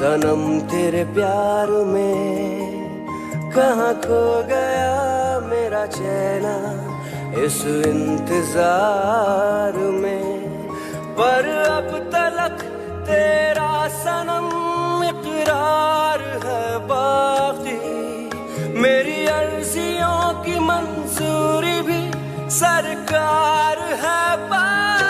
सनम तेरे प्यार में कहाँ खो गया मेरा चेहरा इस इंतज़ार में, पर अब तलक तेरा सनम इकरार है बाकी। मेरी अर्जियों की मंजूरी भी सरकार है बाकी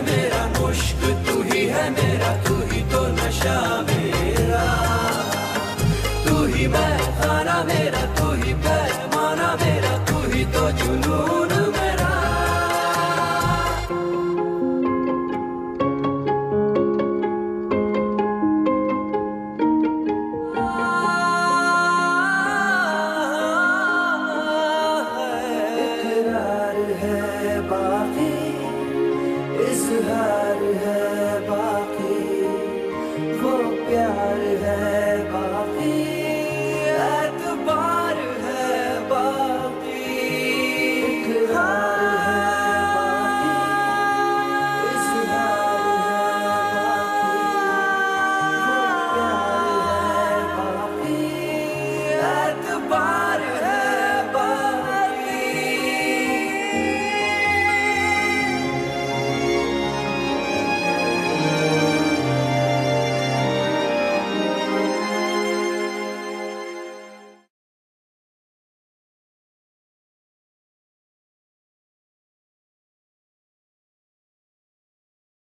मेरा, मुश्क तू ही है मेरा, तू ही तो नशा मेरा। तू ही मैं खाना मेरा, तू ही पैमाना मेरा, तू ही तो जुनून to her.